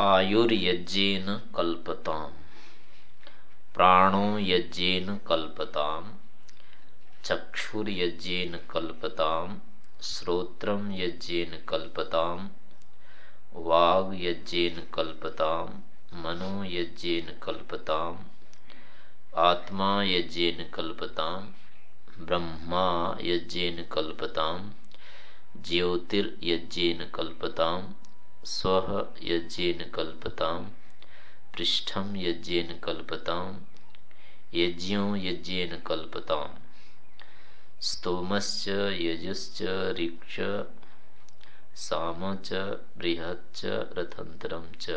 आयुर्यज्ञेन कल्पताम। प्राणो यज्ञेन कल्पताम। चक्षुर्यज्ञेन कल्पताम। श्रोत्रम यज्ञेन कल्पताम। वाग यज्ञेन कल्पताम। मनो यज्ञेन कल्पताम। आत्मा यज्ञेन कल्पताम। ब्रह्मा यज्ञेन कल्पताम। ज्योतिर्यज्ञेन कल्पताम। स्व यज्ञेन कल्पताम पृष्ठम यज्ञेन कल्पताम, यज्ञो यज्ञेन कल्पताम। स्तोमश्च, यजुश्च, ऋक्ष साम च बृहच्च रथंतरम च।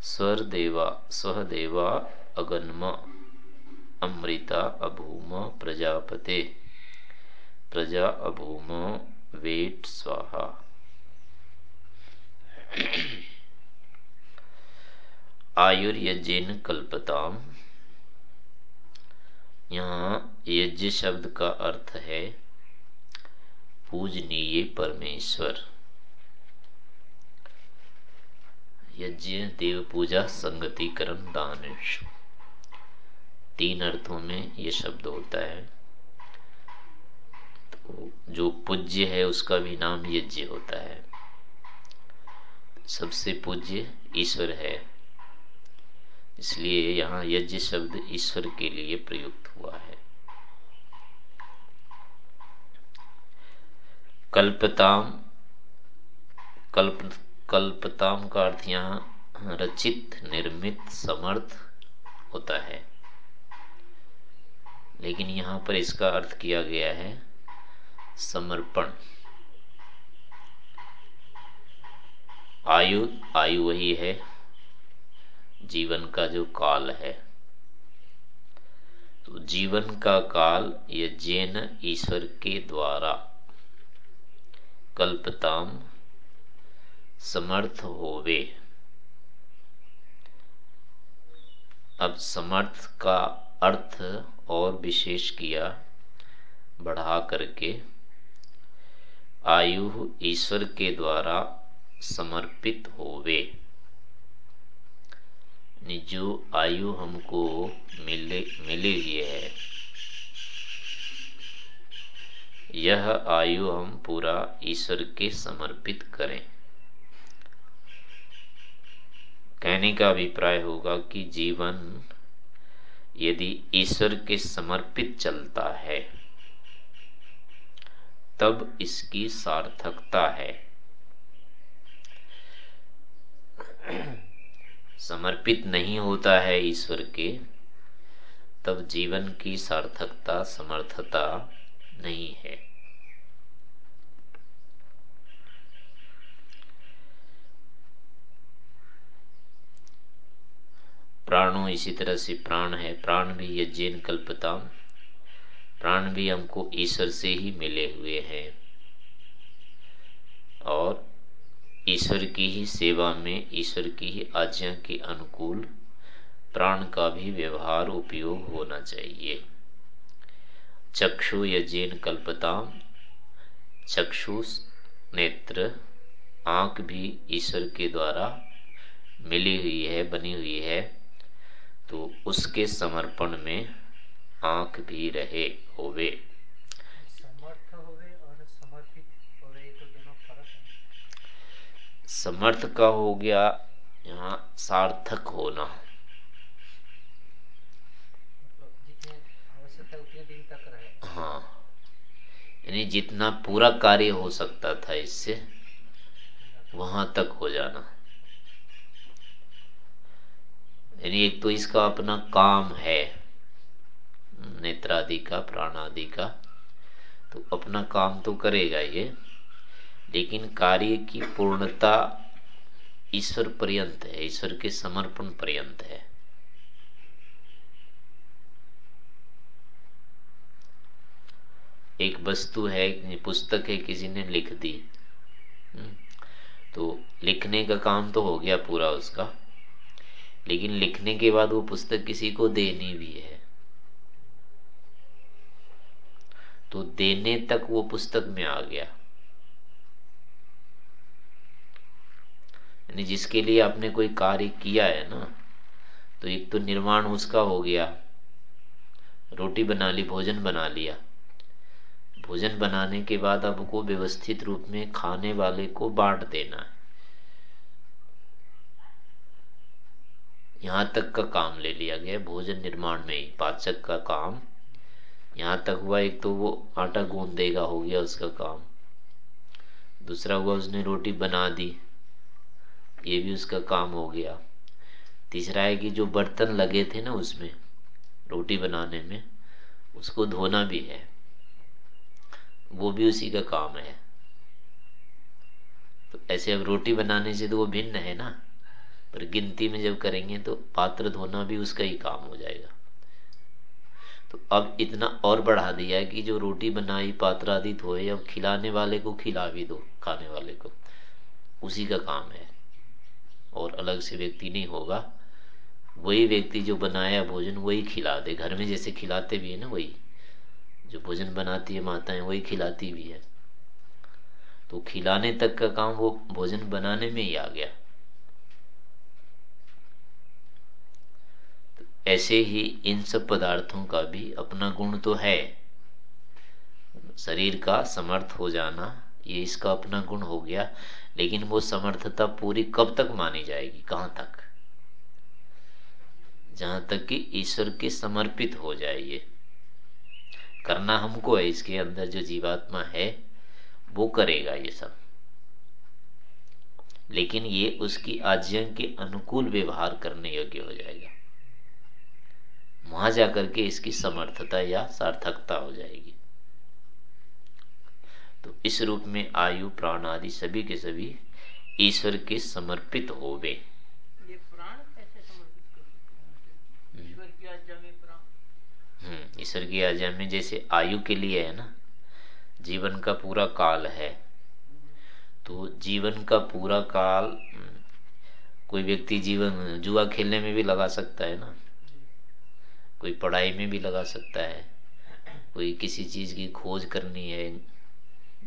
स्वदेवा अगन्म, अमृता, अभूम, प्रजापते। प्रजा अभूम, वेट, स्वाहा। आयुर्यज्ञ कल्पताम। यहाँ यज्ञ शब्द का अर्थ है, पूजनीय परमेश्वर। यज्ञ, देव पूजा, संगतिकरण दान तीन अर्थों में ये शब्द होता है। तो जो पूज्य है, उसका भी नाम यज्ञ होता है। सबसे पूज्य ईश्वर है। इसलिए यहाँ यज्ञ शब्द ईश्वर के लिए प्रयुक्त हुआ है। कल्पताम, कल्प, कल्पताम का अर्थ यहाँ रचित, निर्मित, समर्थ होता है। लेकिन यहाँ पर इसका अर्थ किया गया है समर्पण। आयु आयु वही है, जीवन का जो काल है। तो जीवन का काल ये जैन ईश्वर के द्वारा कल्पताम समर्थ होवे। अब समर्थ का अर्थ और विशेष किया बढ़ा करके, आयु ईश्वर के द्वारा समर्पित होवे। जो आयु हमको मिले मिली हुई है। यह आयु हम पूरा ईश्वर के समर्पित करें। कहने का अभिप्राय होगा कि जीवन यदि ईश्वर के समर्पित चलता है, तब इसकी सार्थकता है। समर्पित नहीं होता है ईश्वर के, तब जीवन की सार्थकता, समर्थता नहीं है। प्राणों इसी तरह से प्राण है। प्राण भी यज्ञ कल्पता प्राण भी हमको ईश्वर से ही मिले हुए हैं। और ईश्वर की ही सेवा में, ईश्वर की ही आज्ञा के अनुकूल प्राण का भी व्यवहार उपयोग होना चाहिए। चक्षु यजेन कल्पता चक्षु नेत्र, आँख भी ईश्वर के द्वारा मिली हुई है, बनी हुई है तो उसके समर्पण में आँख भी रहे, होवे। समर्थ का हो गया, यहाँ सार्थक होना। हाँ। यानी जितना पूरा कार्य हो सकता था इससे, वहाँ तक हो जाना। यानी एक तो इसका अपना काम है, नेत्रादि का, प्राणादि का तो अपना काम तो करेगा ये। लेकिन कार्य की पूर्णता ईश्वर पर्यंत है ईश्वर के समर्पण पर्यंत है। एक वस्तु है पुस्तक है किसी ने लिख दी। हम्म, तो लिखने का काम तो हो गया पूरा उसका लेकिन लिखने के बाद वो पुस्तक किसी को देनी भी है। तो देने तक वो पुस्तक में आ गया। यानी जिसके लिए आपने कोई कार्य किया है ना तो एक तो निर्माण उसका हो गया। रोटी बना ली, भोजन बना लिया। भोजन बनाने के बाद आपको व्यवस्थित रूप में खाने वाले को बांट देना है। यहाँ तक का काम ले लिया गया, भोजन निर्माण में ही, पाचक का काम। यहाँ तक हुआ, एक तो वो आटा गूंद देगा हो गया उसका काम। दूसरा हुआ, उसने रोटी बना दी। ये भी उसका काम हो गया। तीसरा है कि जो बर्तन लगे थे ना उसमें, रोटी बनाने में, उसको धोना भी है। वो भी उसी का काम है। तो ऐसे अब रोटी बनाने से तो वो भिन्न है ना, पर गिनती में जब करेंगे तो पात्र धोना भी उसका ही काम हो जाएगा। तो अब इतना और बढ़ा दिया है कि जो रोटी बनाई पात्र आदि धोए, अब खिलाने वाले को खिला भी दो, खाने वाले को। उसी का काम है। और अलग से व्यक्ति नहीं होगा। वही व्यक्ति जो बनाया भोजन, वही खिला दे घर में जैसे खिलाते भी है ना, वही। जो भोजन बनाती है माताएँ, वही खिलाती भी है। तो खिलाने तक का काम वो भोजन बनाने में ही आ गया। तो ऐसे ही इन सब पदार्थों का भी अपना गुण तो है। शरीर का समर्थ हो जाना, ये इसका अपना गुण हो गया। लेकिन वो समर्थता पूरी कब तक मानी जाएगी? कहाँ तक? जहाँ तक कि ईश्वर के समर्पित हो ये। करना हमको है, इसके अंदर जो जीवात्मा है, वो करेगा ये सब। लेकिन ये उसकी आज्ञा के अनुकूल व्यवहार करने योग्य हो जाएगा। वहाँ जाकर के इसकी समर्थता या सार्थकता हो जाएगी। तो इस रूप में आयु प्राण आदि सभी के सभी ईश्वर के समर्पित हो ये प्राण कैसे समर्पित कर? सकते हैं ईश्वर की आज्ञा में प्राण। हम्म ईश्वर की आज्ञा में जैसे आयु के लिए है ना जीवन का पूरा काल है। तो जीवन का पूरा काल हम्म, कोई व्यक्ति जीवन जुआ खेलने में भी लगा सकता है ना। कोई पढ़ाई में भी लगा सकता है। कोई किसी चीज़ की खोज करनी है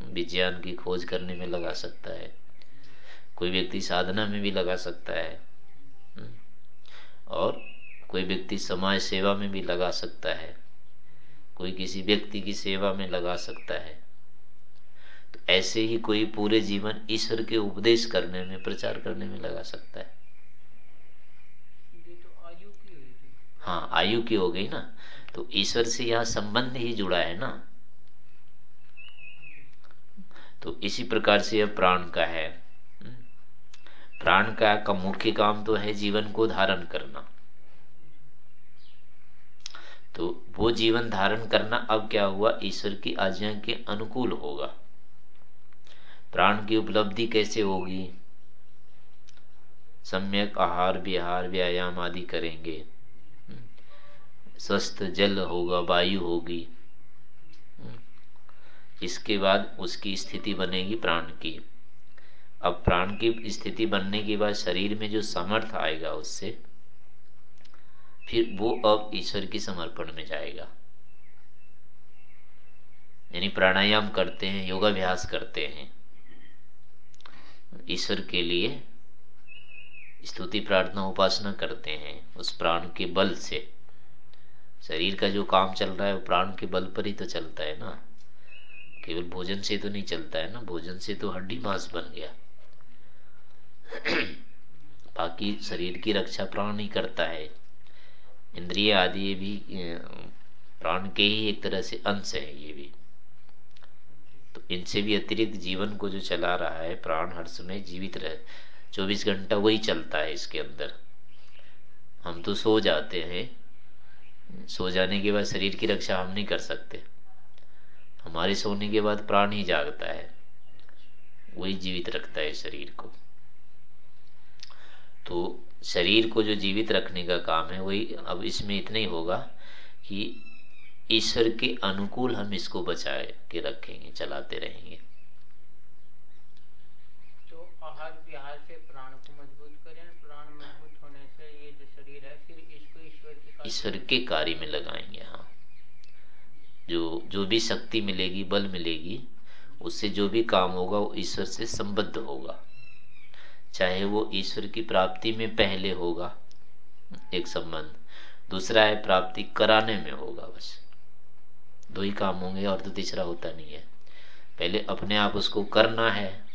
विज्ञान की खोज करने में लगा सकता है। कोई व्यक्ति साधना में भी लगा सकता है। हम्म। और कोई व्यक्ति समाज सेवा में भी लगा सकता है। कोई किसी व्यक्ति की सेवा में लगा सकता है। तो ऐसे ही कोई पूरे जीवन ईश्वर के उपदेश करने में प्रचार करने में लगा सकता है। तो आयु की हाँ आयु की हो गई ना। तो ईश्वर से यह संबंध ही जुड़ा है ना। तो इसी प्रकार से यह प्राण का है। हम्म। प्राण का का मुख्य काम तो है जीवन को धारण करना। तो वो जीवन धारण करना अब क्या हुआ? ईश्वर की आज्ञा के अनुकूल होगा। प्राण की उपलब्धि कैसे होगी? सम्यक आहार, विहार, व्यायाम आदि करेंगे। हम्म। स्वस्थ जल होगा, वायु होगी। इसके बाद उसकी स्थिति बनेगी प्राण की। अब प्राण की स्थिति बनने के बाद शरीर में जो समर्थ आएगा उससे, फिर वो अब ईश्वर की समर्पण में जाएगा। यानी प्राणायाम करते हैं, योगाभ्यास करते हैं। ईश्वर के लिए स्तुति, प्रार्थना, उपासना करते हैं उस प्राण के बल से। शरीर का जो काम चल रहा है, वो प्राण के बल पर ही तो चलता है ना। केवल भोजन से तो नहीं चलता है ना, भोजन से तो हड्डी मांस बन गया। बाकी शरीर की रक्षा प्राण ही करता है। इंद्रिय आदि ये भी प्राण के ही एक तरह से अंश है ये भी। तो इनसे भी अतिरिक्त जीवन को जो चला रहा है, प्राण हर समय जीवित रहे, चौबीस घंटा वही चलता है इसके अंदर। हम तो सो जाते हैं। सो जाने के बाद शरीर की रक्षा हम नहीं कर सकते। हमारे सोने के बाद प्राण ही जागता है। वही जीवित रखता है शरीर को। तो शरीर को जो जीवित रखने का काम है वही अब इसमें इतना ही होगा कि ईश्वर के अनुकूल हम इसको बचाए के रखेंगे चलाते रहेंगे। तो आहार विहार से प्राण को मज़बूत करें प्राण मज़बूत होने से ये जो शरीर है फिर इसको ईश्वर के ईश्वर के कार्य में लगाएँगे हाँ जो जो भी शक्ति मिलेगी, बल मिलेगी, उससे जो भी काम होगा, वो ईश्वर से संबद्ध होगा। चाहे वो ईश्वर की प्राप्ति में पहले होगा, एक संबंध। दूसरा है, प्राप्ति कराने में होगा बस। दो ही काम होंगे, और तो तीसरा होता नहीं है। पहले अपने आप उसको करना है,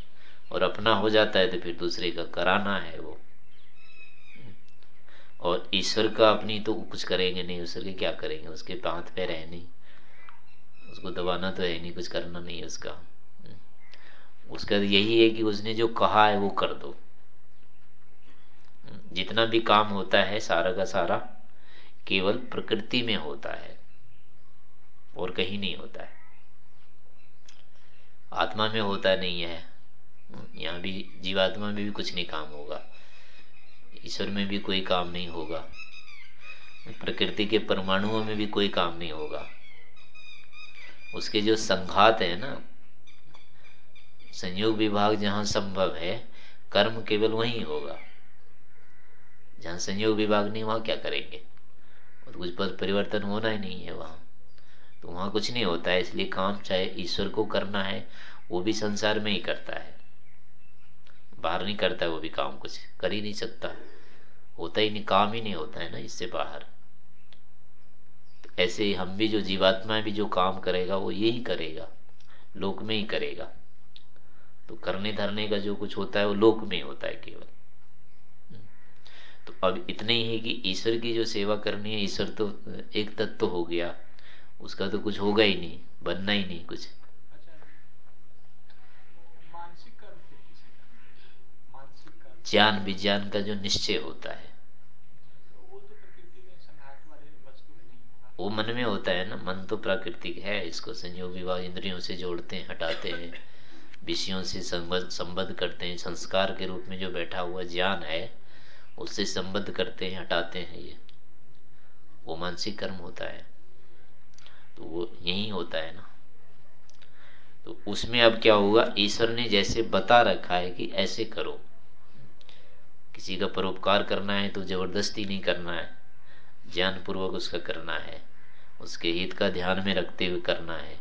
और अपना हो जाता है तो फिर दूसरे का कराना है वो। और ईश्वर का अपनी तो कुछ करेंगे नहीं ईश्वर के क्या करेंगे? उसके हाथ पैर है नहीं उसको दबाना तो है नहीं, कुछ करना नहीं है उसका। उसका तो यही है कि उसने जो कहा है वो कर दो। जितना भी काम होता है सारा का सारा केवल प्रकृति में होता है और कहीं नहीं होता है। आत्मा में होता नहीं है। यहाँ भी जीवात्मा में भी कुछ नहीं काम होगा। ईश्वर में भी कोई काम नहीं होगा। प्रकृति के परमाणुओं में भी कोई काम नहीं होगा। उसके जो संघात है ना, संयोग विभाग जहाँ संभव है, कर्म केवल वही होगा। जहाँ संयोग विभाग नहीं, वहाँ क्या करेंगे? और कुछ पद परिवर्तन होना ही नहीं है वहाँ। तो वहाँ कुछ नहीं होता है, इसलिए काम चाहे ईश्वर को करना है, वो भी संसार में ही करता है। बाहर नहीं करता है, वो भी काम कुछ कर ही नहीं सकता। होता ही नहीं, काम ही नहीं होता है ना, इससे बाहर। ऐसे ही हम भी जो जीवात्मा भी जो काम करेगा वो यही करेगा। लोक में ही करेगा। तो करने धरने का जो कुछ होता है वो लोक में होता है केवल। तो अब इतने ही है कि ईश्वर की जो सेवा करनी है ईश्वर तो एक तत्व तो हो गया। उसका तो कुछ होगा ही नहीं बनना ही नहीं कुछ। ज्ञान विज्ञान का जो निश्चय होता है। वो मन में होता है ना, मन तो प्राकृतिक है, इसको संयोग विवाह इंद्रियों से जोड़ते हैं, हटाते हैं, विषयों से संबद्ध करते हैं, संस्कार के रूप में जो बैठा हुआ ज्ञान है, उससे संबद्ध करते हैं, हटाते हैं ये। वो मानसिक कर्म होता है। तो वो यही होता है ना। तो उसमें अब क्या होगा ईश्वर ने जैसे बता रखा है कि ऐसे करो। किसी का परोपकार करना है तो ज़बरदस्ती नहीं करना है। ज्ञान पूर्वक उसका करना है। उसके हित का ध्यान में रखते हुए करना है।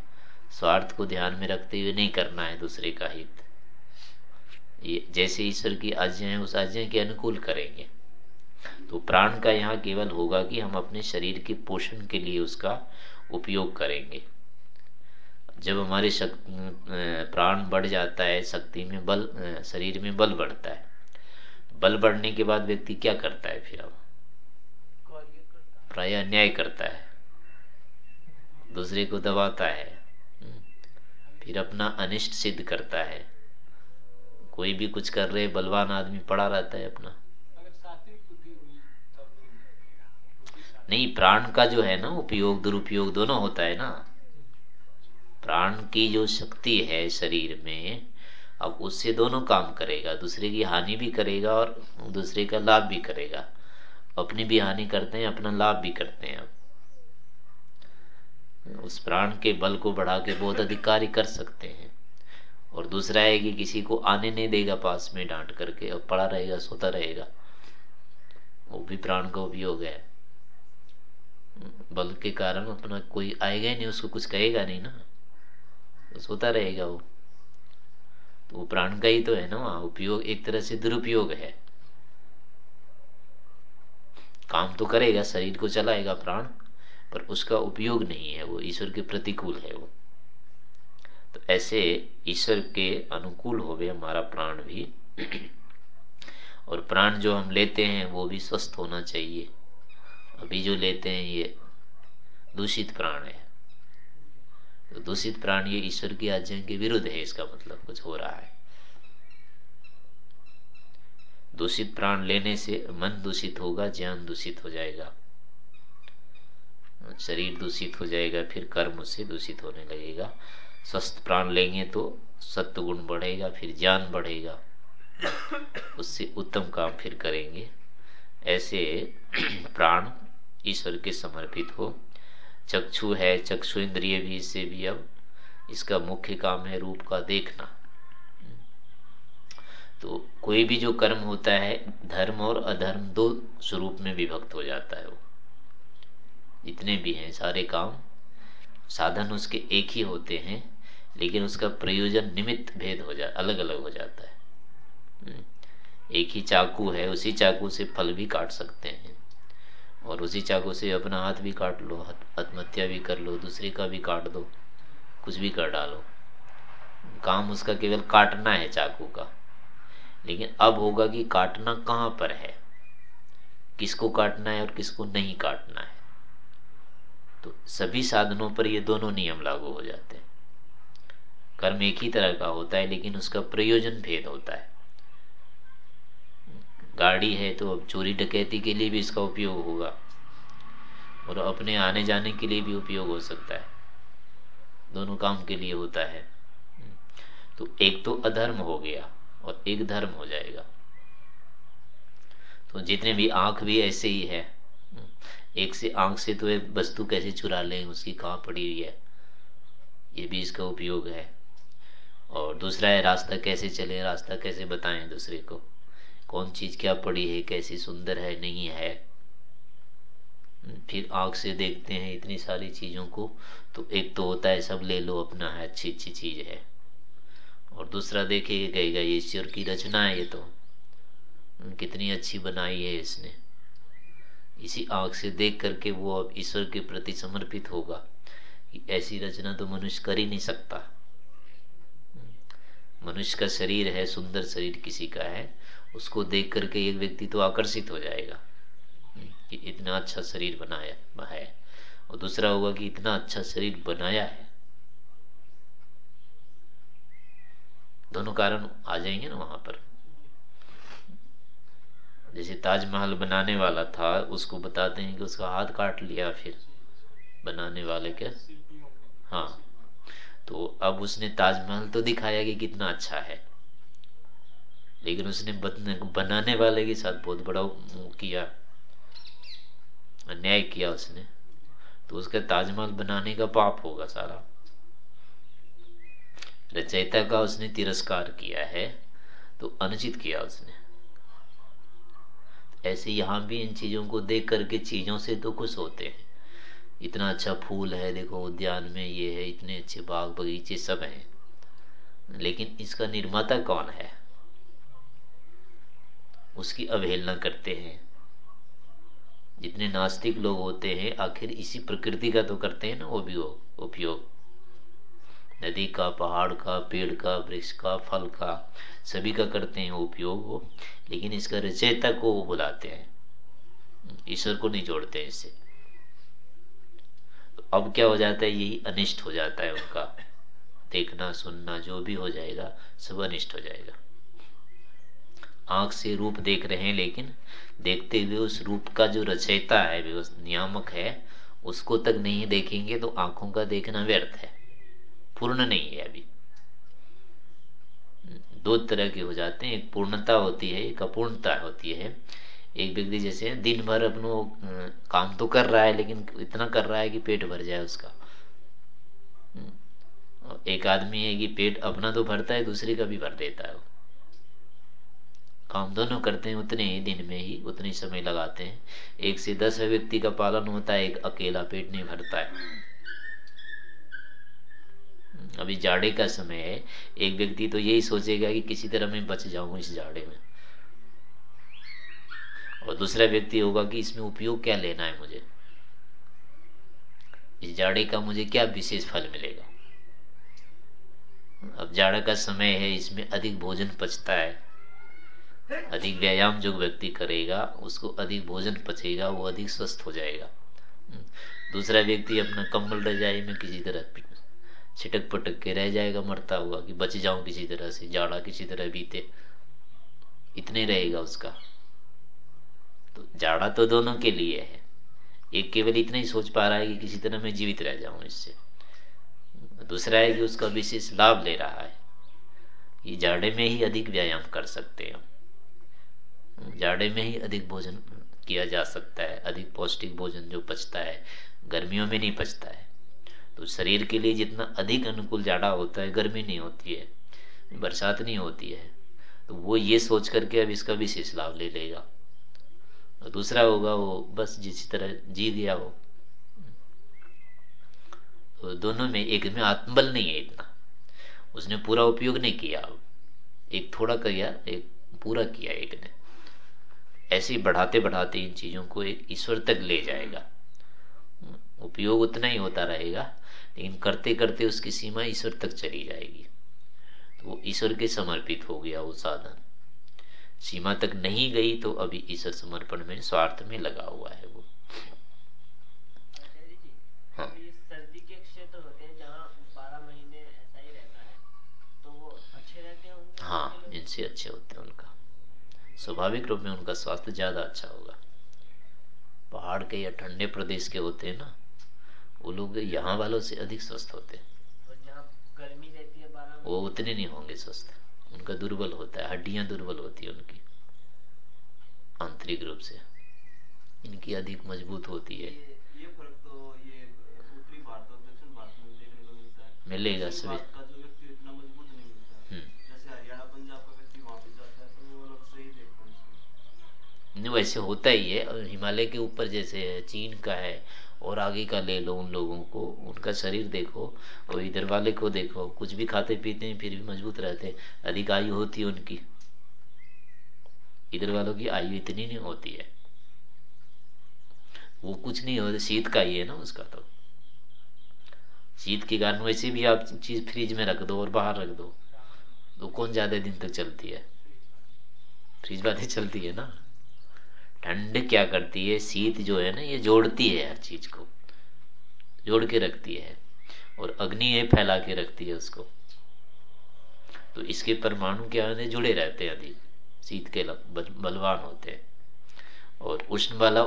स्वार्थ को ध्यान में रखते हुए नहीं करना है दूसरे का हित। ये जैसे ईश्वर की आज्ञा है, उस आज्ञा के अनुकूल करेंगे। तो प्राण का यहाँ केवल होगा कि हम अपने शरीर के पोषण के लिए उसका उपयोग करेंगे। जब हमारे प्राण बढ़ जाता है, शक्ति में बल शरीर में बल बढ़ता है। बल बढ़ने के बाद व्यक्ति क्या करता है फिर अब? प्राय अन्याय करता है। दूसरे को दबाता है। फिर अपना अनिष्ट सिद्ध करता है। कोई भी कुछ कर रहे, बलवान आदमी पड़ा रहता है अपना। नहीं, प्राण का जो है ना उपयोग, दुरुपयोग दोनों होता है ना। प्राण की जो शक्ति है शरीर में, अब उससे दोनों काम करेगा। दूसरे की हानि भी करेगा और दूसरे का लाभ भी करेगा। अपनी भी हानि करते हैं, अपना लाभ भी करते हैं। उस प्राण के बल को बढ़ा के बहुत अधिकारी कर सकते हैं। और दूसरा है कि किसी को आने नहीं देगा पास में डांट करके और पड़ा रहेगा, सोता रहेगा। वो भी प्राण का उपयोग है। बल के कारण अपना कोई आएगा ही नहीं, उसको कुछ कहेगा नहीं ना। तो सोता रहेगा वो। तो वो प्राण का ही तो है ना, वहाँ उपयोग, एक तरह से दुरुपयोग है। काम तो करेगा, शरीर को चलाएगा प्राण, पर उसका उपयोग नहीं है, वो ईश्वर के प्रतिकूल है वो। तो ऐसे ईश्वर के अनुकूल हो गए हमारा प्राण भी। और प्राण जो हम लेते हैं, वो भी स्वस्थ होना चाहिए। अभी जो लेते हैं, ये दूषित प्राण है। तो दूषित प्राण ये ईश्वर की आज्ञा के विरुद्ध है, इसका मतलब कुछ हो रहा है। दूषित प्राण लेने से मन दूषित होगा, ज्ञान दूषित हो जाएगा। शरीर दूषित हो जाएगा, फिर कर्म उससे दूषित होने लगेगा। स्वस्थ प्राण लेंगे तो सत्व गुण बढ़ेगा, फिर ज्ञान बढ़ेगा। उससे उत्तम काम फिर करेंगे। ऐसे प्राण ईश्वर के समर्पित हो। चक्षु है चक्षु इंद्रिय भी, इससे भी अब इसका मुख्य काम है रूप का देखना। तो कोई भी जो कर्म होता है, धर्म और अधर्म दो स्वरूप में विभक्त हो जाता है वो। जितने भी हैं, सारे काम साधन उसके एक ही होते हैं, लेकिन उसका प्रयोजन निमित्त भेद हो जा अलग अलग हो जाता है। हम्म। एक ही चाकू है, उसी चाकू से फल भी काट सकते हैं। और उसी चाकू से अपना हाथ भी काट लो आत्महत्या भी कर लो, दूसरे का भी काट दो, कुछ भी कर डालो। काम उसका केवल काटना है चाकू का। लेकिन अब होगा कि काटना कहाँ पर है? किसको काटना है और किसको नहीं काटना है? तो सभी साधनों पर ये दोनों नियम लागू हो जाते हैं। कर्म एक ही तरह का होता है, लेकिन उसका प्रयोजन भेद होता है। गाड़ी है तो अब चोरी डकैती के लिए भी इसका उपयोग होगा, और अपने आने जाने के लिए भी उपयोग हो सकता है। दोनों काम के लिए होता है। तो एक तो अधर्म हो गया और एक धर्म हो जाएगा। तो जितने भी आँख भी ऐसे ही है, एक से आँख से तो वस्तु कैसे चुरा लें, उसकी कहाँ पड़ी हुई है? ये भी इसका उपयोग है। और दूसरा है, रास्ता कैसे चले, रास्ता कैसे बताएँ दूसरे को? कौन चीज़ क्या पड़ी है, कैसी सुंदर है, नहीं है? फिर आँख से देखते हैं इतनी सारी चीज़ों को तो एक तो होता है, सब ले लो, अपना है अच्छी अच्छी चीज़ है। और दूसरा देखेगा कहेगा, ये ईश्वर की रचना है ये तो। कितनी अच्छी बनाई है इसने। इसी आँख से देख करके वो अब ईश्वर के प्रति समर्पित होगा कि ऐसी रचना तो मनुष्य कर ही नहीं सकता। मनुष्य का शरीर है, सुंदर शरीर किसी का है, उसको देख करके एक व्यक्ति तो आकर्षित हो जाएगा कि इतना अच्छा शरीर बनाया, है। और दूसरा होगा कि इतना अच्छा शरीर बनाया है दोनों कारण आ जाएँगे ना वहाँ पर। जैसे ताजमहल बनाने वाला था, उसको बताते हैं कि उसका हाथ काट लिया फिर बनाने वाले के। हाँ। तो अब उसने ताजमहल तो दिखाया कि कितना अच्छा है। लेकिन उसने बनाने वाले के साथ बहुत बड़ा किया, अन्याय किया उसने। तो उसका ताजमहल बनाने का पाप होगा सारा। रचयिता का उसने तिरस्कार किया है तो अनुचित किया उसने। ऐसे यहाँ भी इन चीज़ों को देख करके चीज़ों से तो खुश होते हैं। इतना अच्छा फूल है, देखो, उद्यान में ये है, इतने अच्छे बाग बगीचे सब हैं। लेकिन इसका निर्माता कौन है? उसकी अवहेलना करते हैं। जितने नास्तिक लोग होते हैं, आखिर इसी प्रकृति का तो करते हैं ना वो भी उपयोग। नदी का, पहाड़ का, पेड़ का, वृक्ष का, फल का, सभी का करते हैं उपयोग वो, लेकिन इसका रचयिता को वो बुलाते हैं। ईश्वर को नहीं जोड़ते इससे तो अब क्या हो जाता है? यही अनिष्ट हो जाता है उनका। देखना, सुनना, जो भी हो जाएगा, सब अनिष्ट हो जाएगा। आँख से रूप देख रहे हैं, लेकिन देखते हुए उस रूप का जो रचयिता है नियामक है, उसको तक नहीं देखेंगे तो आँखों का देखना व्यर्थ है। पूर्ण नहीं है अभी। दो तरह के हो जाते हैं। एक पूर्णता होती है, एक अपूर्णता होती है। एक व्यक्ति जैसे दिन भर अपनो काम तो कर रहा है, लेकिन इतना कर रहा है कि पेट भर जाए उसका। एक आदमी है कि पेट अपना तो भरता है, दूसरे का भी भर देता है काम दोनों करते हैं, उतने ही दिन में ही, उतने समय लगाते हैं। एक से दस व्यक्ति का पालन होता है, एक अकेला पेट नहीं भरता है। अभी जाड़े का समय है, एक व्यक्ति तो यही सोचेगा कि किसी तरह मैं बच जाऊँ इस जाड़े में। और दूसरा व्यक्ति होगा कि इसमें उपयोग क्या लेना है मुझे? इस जाड़े का मुझे क्या विशेष फल मिलेगा? अब जाड़ा का समय है, इसमें अधिक भोजन पचता है। अधिक व्यायाम जो व्यक्ति करेगा, उसको अधिक भोजन पचेगा, वो अधिक स्वस्थ हो जाएगा। दूसरा व्यक्ति अपना कम्बल रजाई में किसी तरह छिटक पटक के रह जाएगा, मरता हुआ, कि बच जाऊँ किसी तरह से, जाड़ा किसी तरह बीते। इतने रहेगा उसका। तो जाड़ा तो दोनों के लिए है। एक केवल इतना ही सोच पा रहा है कि किसी तरह मैं जीवित रह जाऊँ इससे। दूसरा है कि उसका विशेष लाभ ले रहा है। ये जाड़े में ही अधिक व्यायाम कर सकते हैं जाड़े में ही अधिक भोजन किया जा सकता है। अधिक पौष्टिक भोजन जो पचता है, गर्मियों में नहीं पचता है। तो शरीर के लिए जितना अधिक अनुकूल जाड़ा होता है, गर्मी नहीं होती है, बरसात नहीं होती है तो वो ये सोच करके अब इसका विशेष लाभ ले लेगा। और दूसरा होगा वो बस जिस तरह जी गया हो तो दोनों में, एक में आत्मबल नहीं है इतना। उसने पूरा उपयोग नहीं किया। एक थोड़ा किया, एक पूरा किया एक ने। ऐसे बढ़ाते बढ़ाते इन चीज़ों को एक ईश्वर तक ले जाएगा। उपयोग उतना ही होता रहेगा। लेकिन करते करते उसकी सीमा ईश्वर तक चली जाएगी। तो वो ईश्वर के समर्पित हो गया वो साधन। सीमा तक नहीं गई तो अभी ईश्वर समर्पण में स्वार्थ में लगा हुआ है वो। हाँ। तो सर्दी के क्षेत्र होते हैं जहाँ बारह महीने ऐसा ही रहता है तो वो अच्छे रहते हैं हाँ जिनसे अच्छे होते हैं उनका। स्वाभाविक रूप में उनका स्वास्थ्य ज़्यादा अच्छा होगा। पहाड़ के या ठंडे प्रदेश के होते हैं ना वो लोग यहाँ वालों से अधिक स्वस्थ होते हैं। गर्मी रहती है वो उतने नहीं होंगे स्वस्थ। उनका दुर्बल होता है हड्डियाँ दुर्बल होती है उनकी आंतरिक रूप से। इनकी अधिक मज़बूत होती है। ये, ये फ़र्क तो ये उत्तरी भारत और दक्षिण भारत में देखने को मिलता है। मिलेगा सभी। का जो व्यक्ति इतना मज़बूत नहीं मिलता हम्म। जैसे हरियाणा पंजाब का व्यक्ति वहाँ पे जाता है तो वो अलग से देखते हैं नहीं वैसे होता ही है। हिमालय के ऊपर जैसे चीन का है और आगे का ले लो उन लोगों को, उनका शरीर देखो और इधर वाले को देखो। कुछ भी खाते पीते हैं, फिर भी मज़बूत रहते हैं। अधिक आयु होती है उनकी। इधर वालों की आयु इतनी नहीं होती है। वो कुछ नहीं होता, शीत का ही है ना उसका तो। शीत के कारण वैसे भी आप चीज़ फ्रिज में रख दो और बाहर रख दो। तो कौन ज़्यादा दिन तक चलती है? फ्रिज बातें चलती है ना। ठंड क्या करती है? शीत जो है ना, ये जोड़ती है हर चीज़ को। जोड़ के रखती है। और अग्नि ये फैला के रखती है उसको। तो इसके परमाणु क्या होते जुड़े रहते हैं अधिक। शीत के बलवान होते हैं। और उष्ण वाला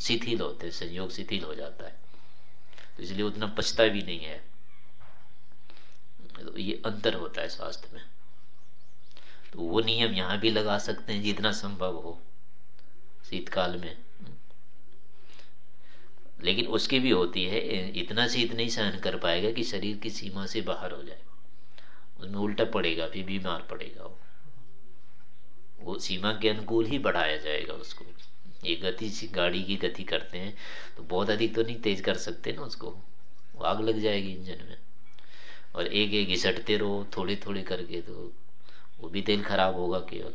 शिथिल होते हैं। संयोग शिथिल हो जाता है। तो इसलिए उतना पछता भी नहीं है। तो ये अंतर होता है स्वास्थ्य में। तो वो नियम यहाँ भी लगा सकते हैं जितना संभव हो। शीतकाल में। लेकिन उसकी भी होती है, इतना शीत नहीं सहन कर पाएगा कि शरीर की सीमा से बाहर हो जाए उसमें उल्टा पड़ेगा, फिर बीमार पड़ेगा वो। वो सीमा के अनुकूल ही बढ़ाया जाएगा उसको। ये गति, गाड़ी की गति करते हैं तो बहुत अधिक तो नहीं तेज कर सकते ना उसको। आग लग जाएगी इंजन में। और एक एक घिसटते रहो थोड़े थोड़े करके तो वो भी तेल खराब होगा केवल।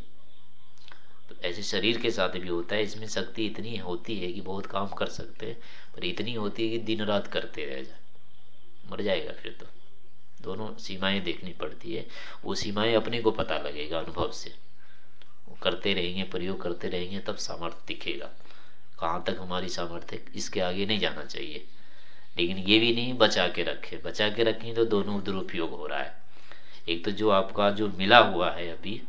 तो ऐसे शरीर के साथ भी होता है, इसमें शक्ति इतनी होती है कि बहुत काम कर सकते हैं, पर इतनी होती है कि दिन रात करते रह जाए। मर जाएगा फिर तो। दोनों सीमाएँ देखनी पड़ती है। वो सीमाएँ अपने को पता लगेगा अनुभव से। वो करते रहेंगे, प्रयोग करते रहेंगे, तब सामर्थ्य दिखेगा। कहाँ तक हमारी सामर्थ्य इसके आगे नहीं जाना चाहिए। लेकिन ये भी नहीं, बचा के रखे। बचा के रखें तो दोनों दुरुपयोग हो रहा है। एक तो जो आपका जो मिला हुआ है अभी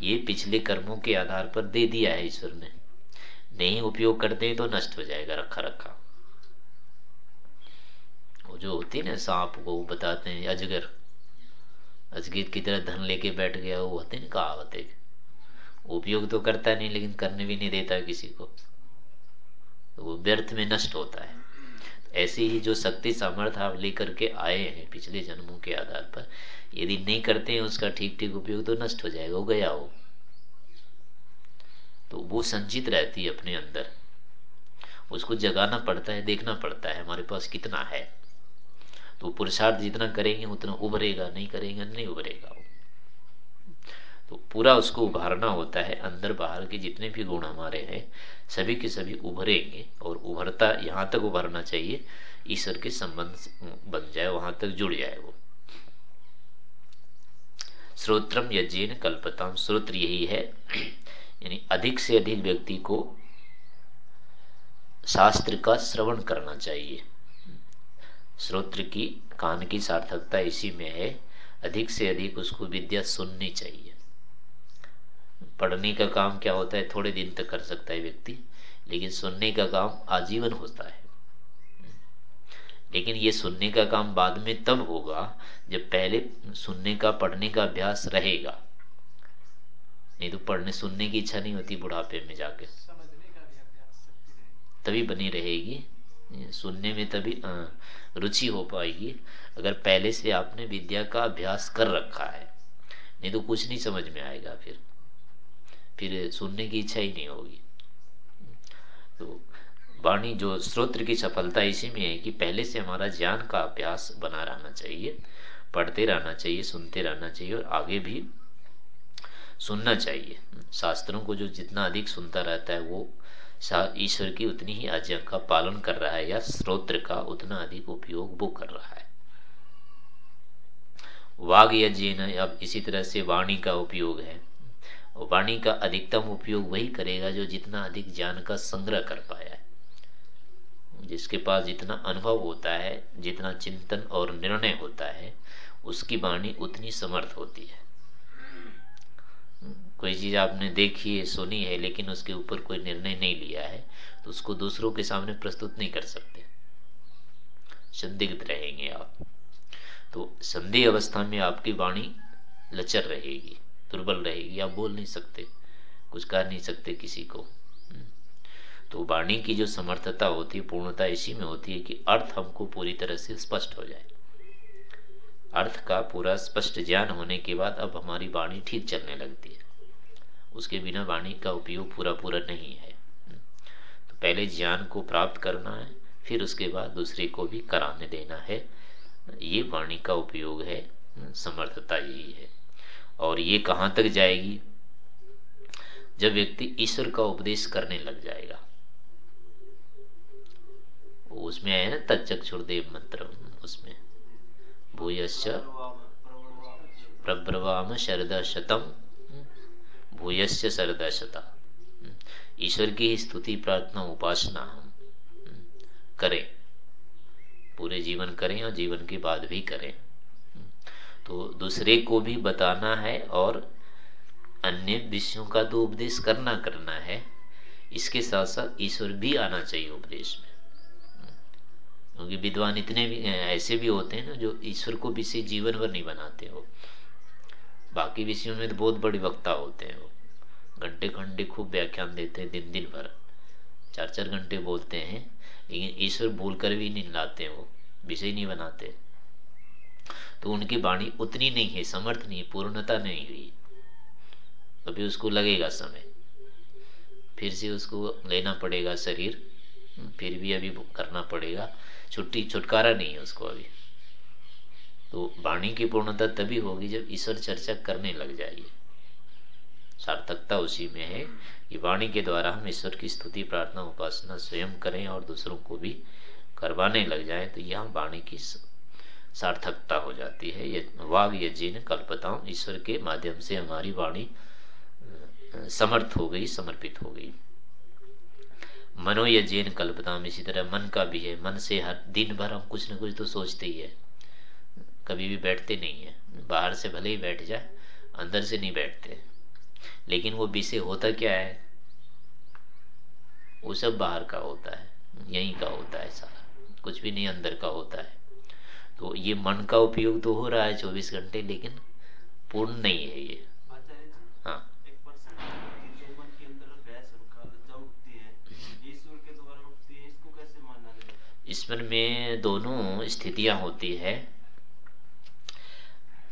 ये पिछले कर्मों के आधार पर दे दिया है ईश्वर ने। नहीं उपयोग करते तो नष्ट हो जाएगा, रखा रखा। वो जो होती है ना, सांप को बताते हैं, अजगर। अजगर की तरह धन लेके बैठ गया, वो होते ना कहावत एक। उपयोग तो करता नहीं, लेकिन करने भी नहीं देता किसी को। तो वो व्यर्थ में नष्ट होता है। ऐसे ही जो शक्ति सामर्थ्य आप लेकर के आए हैं पिछले जन्मों के आधार पर यदि नहीं करते हैं, उसका ठीक ठीक उपयोग तो नष्ट हो जाएगा, वो गया हो। तो वो संचित रहती है अपने अंदर। उसको जगाना पड़ता है, देखना पड़ता है, हमारे पास कितना है। तो पुरुषार्थ जितना करेंगे, उतना उभरेगा, नहीं करेंगे, नहीं उभरेगा वो। तो पूरा उसको उभारना होता है, अंदर बाहर के जितने भी गुण हमारे हैं, सभी के सभी उभरेंगे, और उभरता यहाँ तक उभरना चाहिए, ईश्वर के संबंध बन जाए, वहाँ तक जुड़ जाए वो। श्रोत्रम यज्ञ कल्पतम श्रोत्र यही है। यानी अधिक से अधिक व्यक्ति को शास्त्र का श्रवण करना चाहिए। श्रोत्र की, कान की सार्थकता इसी में है। अधिक से अधिक उसको विद्या सुननी चाहिए। पढ़ने का काम क्या होता है? थोड़े दिन तक कर सकता है व्यक्ति, लेकिन सुनने का काम आजीवन होता है। लेकिन ये सुनने का काम बाद में तब होगा जब पहले सुनने का, पढ़ने का अभ्यास रहेगा। नहीं तो पढ़ने, सुनने की इच्छा नहीं होती बुढ़ापे में जाके। तभी बनी रहेगी। सुनने में तभी रुचि हो पाएगी। अगर पहले से आपने विद्या का अभ्यास कर रखा है, नहीं तो कुछ नहीं समझ में आएगा फिर। फिर सुनने की इच्छा ही नहीं होगी। तो वाणी जो स्रोत्र की सफलता इसी में है कि पहले से हमारा ज्ञान का अभ्यास बना रहना चाहिए, पढ़ते रहना चाहिए, सुनते रहना चाहिए और आगे भी सुनना चाहिए। शास्त्रों को जो जितना अधिक सुनता रहता है, वो ईश्वर की उतनी ही आज्ञा का पालन कर रहा है या स्रोत्र का उतना अधिक उपयोग वो कर रहा है। वाग यज्ञ अब इसी तरह से वाणी का उपयोग है। वाणी का अधिकतम उपयोग वही करेगा जो जितना अधिक ज्ञान का संग्रह कर पाया है। जिसके पास जितना अनुभव होता है, जितना चिंतन और निर्णय होता है, उसकी वाणी उतनी समर्थ होती है। कोई चीज़ आपने देखी है, सुनी है, लेकिन उसके ऊपर कोई निर्णय नहीं लिया है तो उसको दूसरों के सामने प्रस्तुत नहीं कर सकते। संदिग्ध रहेंगे आप। तो संधि अवस्था में आपकी वाणी लचर रहेगी, दुर्बल रहेगी, आप बोल नहीं सकते, कुछ कर नहीं सकते किसी को। तो वाणी की जो समर्थता होती है, पूर्णता इसी में होती है कि अर्थ हमको पूरी तरह से स्पष्ट हो जाए। अर्थ का पूरा स्पष्ट ज्ञान होने के बाद अब हमारी वाणी ठीक चलने लगती है। उसके बिना वाणी का उपयोग पूरा पूरा नहीं है। तो पहले ज्ञान को प्राप्त करना है, फिर उसके बाद दूसरे को भी कराने देना है। ये वाणी का उपयोग है, समर्थता यही है। और ये कहाँ तक जाएगी? जब व्यक्ति ईश्वर का उपदेश करने लग जाएगा। उसमें आया ना तत्चक्षुर्देव मंत्र उसमें। भूयश्च प्रब्रवाम शरद शतम भूयश्च शरद शता ईश्वर की स्तुति, प्रार्थना, उपासना हम करें। पूरे जीवन करें और जीवन के बाद भी करें। तो दूसरे को भी बताना है और अन्य विषयों का तो उपदेश करना करना है। इसके साथ साथ ईश्वर भी आना चाहिए उपदेश में। क्योंकि विद्वान इतने भी ऐसे भी होते हैं ना जो ईश्वर को विषय जीवन भर नहीं बनाते हो बाकी विषयों में तो बहुत बड़े वक्ता होते हैं वो। घंटे घंटे खूब व्याख्यान देते हैं दिन दिन भर। चार चार घंटे बोलते हैं, लेकिन ईश्वर बोल कर भी नहीं लाते वो, विषय नहीं बनाते। तो उनकी वाणी उतनी नहीं है, समर्थ नहीं पूर्णता नहीं हुई। अभी उसको लगेगा समय, फिर से उसको लेना पड़ेगा शरीर, फिर भी अभी करना पड़ेगा। छुट्टी, छुटकारा नहीं है उसको अभी। तो वाणी की पूर्णता तभी होगी जब ईश्वर चर्चा करने लग जाएगी सार्थकता उसी में है कि वाणी के द्वारा हम ईश्वर की स्तुति, प्रार्थना, उपासना स्वयं करें और दूसरों को भी करवाने लग जाए तो यह वाणी की सार्थकता हो जाती है। ये वाग यज्ञ कल्पताओं ईश्वर के माध्यम से हमारी वाणी समर्थ हो गई, समर्पित हो गई। मनोयज्ञ कल्पताम, इसी तरह मन का भी है। मन से हर दिन भर हम कुछ न कुछ तो सोचते ही है। कभी भी बैठते नहीं है। बाहर से भले ही बैठ जाए, अंदर से नहीं बैठते। लेकिन वो विषय होता क्या है? वो सब बाहर का होता है, यहीं का होता है सारा। कुछ भी नहीं, अंदर का होता है। तो ये मन का उपयोग तो हो रहा है चौबीस घंटे, लेकिन पूर्ण नहीं है ये। ईश्वर में दोनों स्थितियाँ होती है।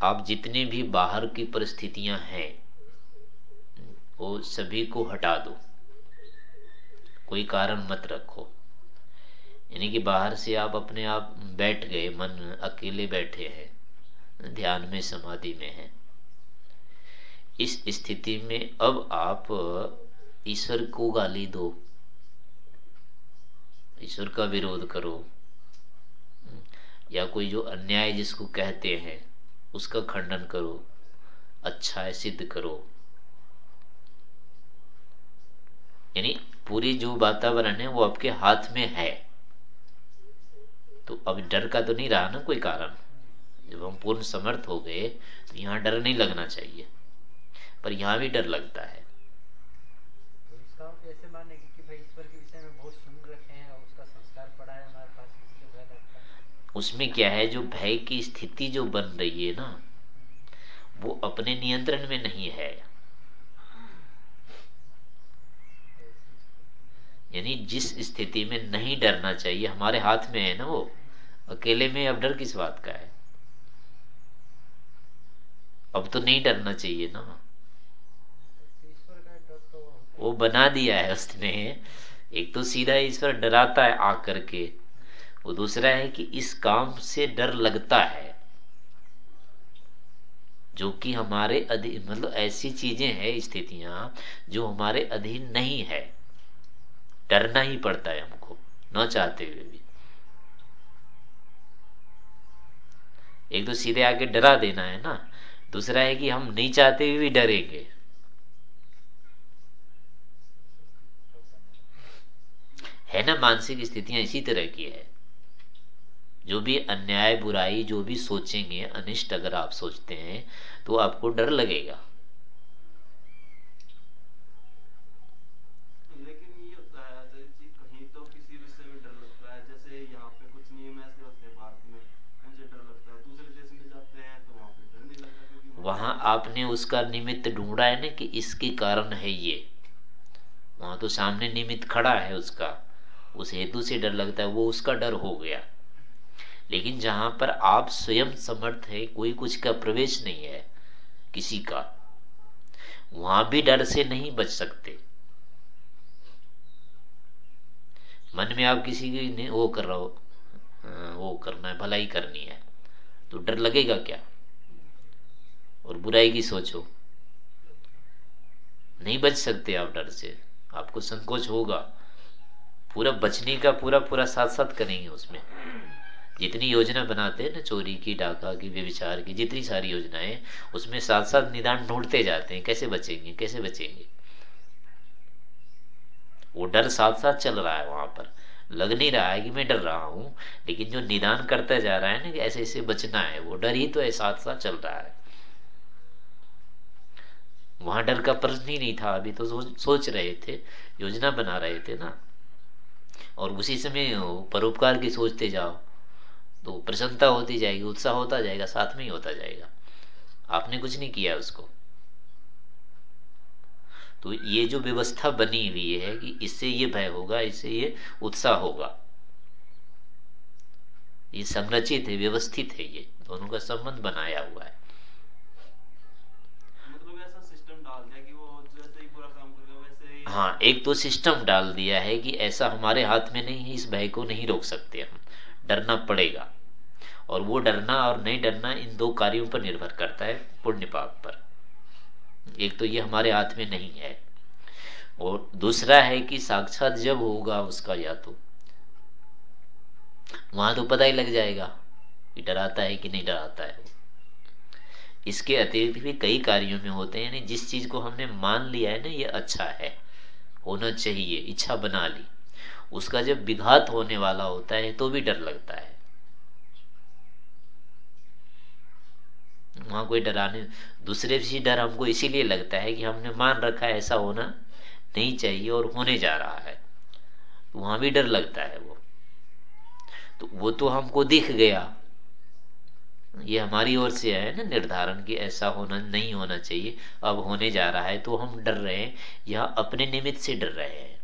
आप जितने भी बाहर की परिस्थितियाँ हैं, वो सभी को हटा दो। कोई कारण मत रखो। यानी कि बाहर से आप अपने आप बैठ गए, मन अकेले बैठे हैं, ध्यान में, समाधि में है। इस स्थिति में अब आप ईश्वर को गाली दो। ईश्वर का विरोध करो। या कोई जो अन्याय जिसको कहते हैं, उसका खंडन करो। अच्छा है, सिद्ध करो। यानी पूरी जो वातावरण है, वो आपके हाथ में है। तो अब डर का तो नहीं रहा ना कोई कारण? जब हम पूर्ण समर्थ हो गए तो यहाँ डर नहीं लगना चाहिए। पर यहाँ भी डर लगता है। तो उसमें क्या है, जो भय की स्थिति जो बन रही है ना, वो अपने नियंत्रण में नहीं है। यानी जिस स्थिति में नहीं डरना चाहिए, हमारे हाथ में है ना वो, अकेले में अब डर किस बात का है? अब तो नहीं डरना चाहिए ना। वो बना दिया है उसने। एक तो सीधा ईश्वर डराता है आकर के। वो दूसरा है कि इस काम से डर लगता है, जो कि हमारे अधीन मतलब ऐसी चीज़ें हैं, स्थितियाँ जो हमारे अधीन नहीं है। डरना ही पड़ता है हमको, न चाहते हुए भी। एक तो सीधे आके डरा देना है ना, दूसरा है कि हम नहीं चाहते हुए भी डरेंगे। है ना, मानसिक स्थितियाँ इसी तरह की है। जो भी अन्याय बुराई जो भी सोचेंगे अनिष्ट अगर आप सोचते हैं तो आपको डर लगेगा। तो किसी विषय में डर लगता है। जैसे यहाँ पे कुछ नियम ऐसे होते हैं भारत में उनसे डर लगता है दूसरे देश में जाते हैं तो वहाँ आपने उसका निमित्त ढूंढा है ना कि इसके कारण है ये। वहाँ तो सामने निमित्त खड़ा है उसका। उस हेतु से डर लगता है वो उसका डर हो गया। लेकिन जहाँ पर आप स्वयं समर्थ है, कोई कुछ का प्रवेश नहीं है किसी का। वहाँ भी डर से नहीं बच सकते। मन में आप किसी की वो कर रहा हो वो करना है, भलाई करनी है। तो डर लगेगा क्या? और बुराई की सोचो। नहीं बच सकते आप डर से। आपको संकोच होगा। पूरा बचने का पूरा पूरा साथ साथ करेंगे उसमें। जितनी योजना बनाते हैं ना चोरी की डाका की व्यविचार की जितनी सारी योजनाएँ उसमें साथ साथ निदान ढूंढते जाते हैं कैसे बचेंगे कैसे बचेंगे? वो डर साथ साथ चल रहा है वहाँ पर। लग नहीं रहा है कि मैं डर रहा हूँ लेकिन जो निदान करता जा रहा है ना कि ऐसे ऐसे बचना है वो डर ही तो है साथ साथ चल रहा है। वहाँ डर का प्रश्न ही नहीं था अभी तो सोच, रहे थे योजना बना रहे थे ना। और उसी समय परोपकार की सोचते जाओ। तो प्रसन्नता होती जाएगी उत्साह होता जाएगा साथ में ही होता जाएगा। आपने कुछ नहीं किया उसको। तो ये जो व्यवस्था बनी हुई है कि इससे ये भय होगा इससे ये उत्साह होगा। ये संरचित है व्यवस्थित है ये। दोनों का संबंध बनाया हुआ है। मतलब हाँ एक तो सिस्टम डाल दिया है कि ऐसा हमारे हाथ में नहीं है इस भय को नहीं रोक सकते हम। डरना पड़ेगा। और वो डरना और नहीं डरना इन दो कार्यों पर निर्भर करता है पुण्य पाप पर। एक तो ये हमारे हाथ में नहीं है। और दूसरा है कि साक्षात जब होगा उसका या तो। वहाँ तो पता ही लग जाएगा कि डराता है कि नहीं डराता है इसके अतिरिक्त भी कई कार्यों में होते हैं जिस चीज़ को हमने मान लिया है ना, ये अच्छा है। होना चाहिए, इच्छा बना ली। उसका जब विघात होने वाला होता है तो भी डर लगता है। वहाँ कोई डराने, दूसरे से डर हमको इसीलिए लगता है कि हमने मान रखा है, ऐसा होना नहीं चाहिए और होने जा रहा है। तो वहाँ भी डर लगता है वो। तो वो तो हमको दिख गया। ये हमारी ओर से है ना निर्धारण कि ऐसा होना नहीं होना चाहिए, अब होने जा रहा है तो हम डर रहे हैं यह अपने निमित्त से डर रहे हैं।